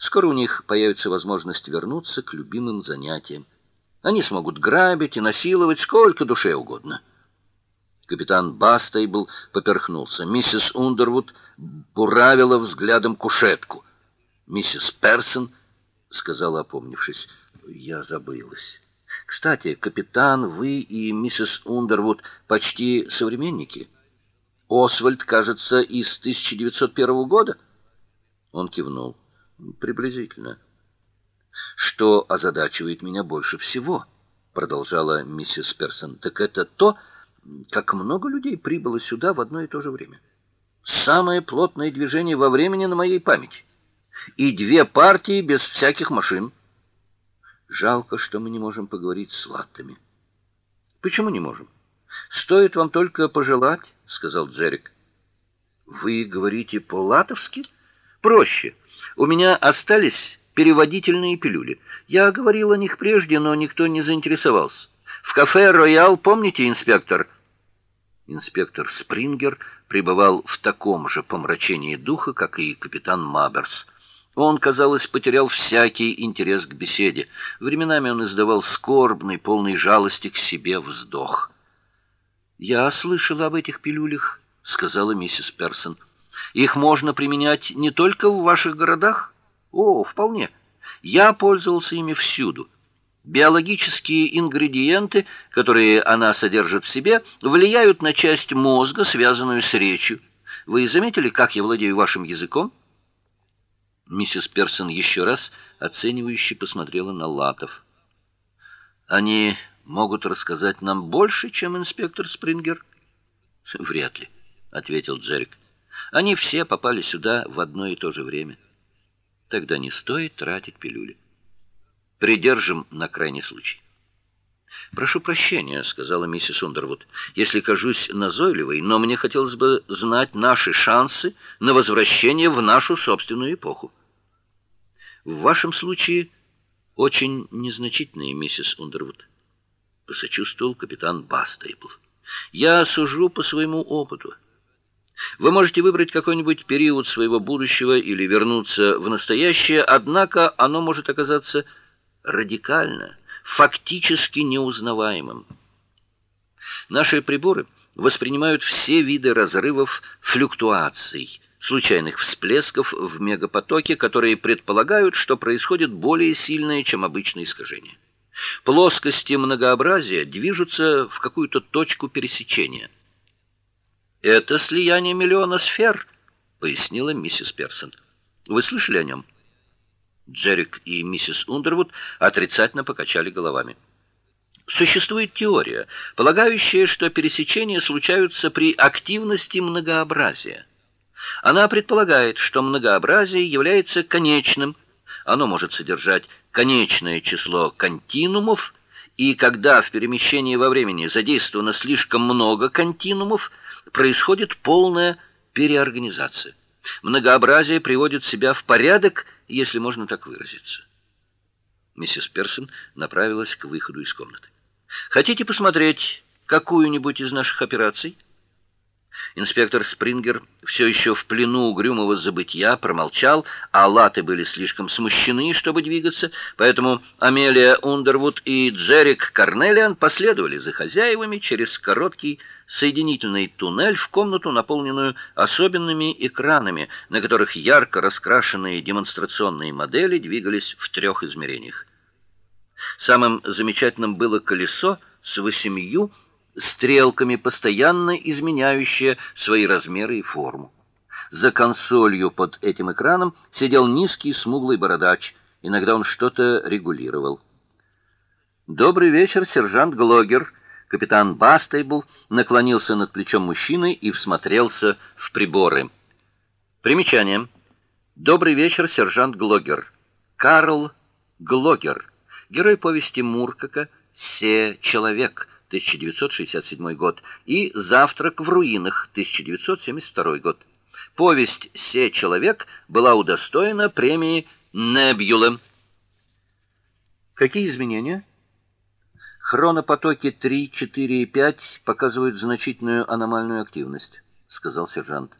Скоро у них появится возможность вернуться к любимым занятиям. Они смогут грабить и насиловать сколько душе угодно. Капитан Бастейбл поперхнулся. Миссис Ундервуд буравила взглядом кушетку. Миссис Персон сказала, опомнившись: "Я забылась. Кстати, капитан, вы и миссис Ундервуд почти современники. Освальд, кажется, из 1901 года". Он кивнул. Приблизительно. Что озадачивает меня больше всего, продолжала миссис Персон, так это то, как много людей прибыло сюда в одно и то же время. Самое плотное движение во времени на моей памяти. И две партии без всяких машин. Жалко, что мы не можем поговорить с латтами. Почему не можем? Стоит вам только пожелать, сказал Джерик. Вы говорите по-латовски? Проще. У меня остались переводительные пилюли. Я говорил о них прежде, но никто не заинтересовался. В кафе Роял, помните, инспектор? Инспектор Спрингер пребывал в таком же помрачении духа, как и капитан Маберс. Он, казалось, потерял всякий интерес к беседе. Временами он издавал скорбный, полный жалости к себе вздох. "Я слышала об этих пилюлях", сказала миссис Персон. Их можно применять не только в ваших городах? О, вполне. Я пользовался ими всюду. Биологические ингредиенты, которые она содержит в себе, влияют на часть мозга, связанную с речью. Вы заметили, как я владею вашим языком? Миссис Персон еще раз оценивающе посмотрела на Латов. Они могут рассказать нам больше, чем инспектор Спрингер? Вряд ли, ответил Джерик. Они все попали сюда в одно и то же время. Тогда не стоит тратить пилюли. Придержим на крайний случай. Прошу прощения, сказала миссис Ундервуд. Если кажусь назойливой, но мне хотелось бы знать наши шансы на возвращение в нашу собственную эпоху. В вашем случае очень незначительные, миссис Ундервуд, посочувствовал капитан Бастейбл. Я сужу по своему опыту. Вы можете выбрать какой-нибудь период своего будущего или вернуться в настоящее, однако оно может оказаться радикально, фактически неузнаваемым. Наши приборы воспринимают все виды разрывов, флюктуаций, случайных всплесков в мегапотоке, которые предполагают, что происходит более сильное, чем обычное искажение. Плоскости многообразия движутся в какую-то точку пересечения – это слияние миллиона сфер, пояснила миссис Персон. Вы слышали о нем?» Джерик и миссис Ундервуд отрицательно покачали головами. Существует теория, полагающая, что пересечения случаются при активности многообразия. Она предполагает, что многообразие является конечным. Оно может содержать конечное число континуумов, и когда в перемещении во времени задействовано слишком много континуумов, происходит полная переорганизация. Многообразие приводит себя в порядок, если можно так выразиться. Миссис Персон направилась к выходу из комнаты. Хотите посмотреть какую-нибудь из наших операций? Инспектор Спрингер все еще в плену угрюмого забытья промолчал, а латы были слишком смущены, чтобы двигаться, поэтому Амелия Ундервуд и Джерик Карнелиан последовали за хозяевами через короткий соединительный туннель в комнату, наполненную особенными экранами, на которых ярко раскрашенные демонстрационные модели двигались в трех измерениях. Самым замечательным было колесо с восемью стрелками, постоянно изменяющее свои размеры и форму. За консолью под этим экраном сидел низкий смуглый бородач. Иногда он что-то регулировал. Добрый вечер, сержант Глогер. Капитан Бастейбл наклонился над плечом мужчины и всмотрелся в приборы. Примечание. Добрый вечер, сержант Глогер. Карл Глогер. Герой повести Муркака «Се человек» 1967 год и Завтрак в руинах 1972 год. Повесть «Се человек» была удостоена премии Небюла. Какие изменения? Хронопотоки 3, 4 и 5 показывают значительную аномальную активность, сказал сержант.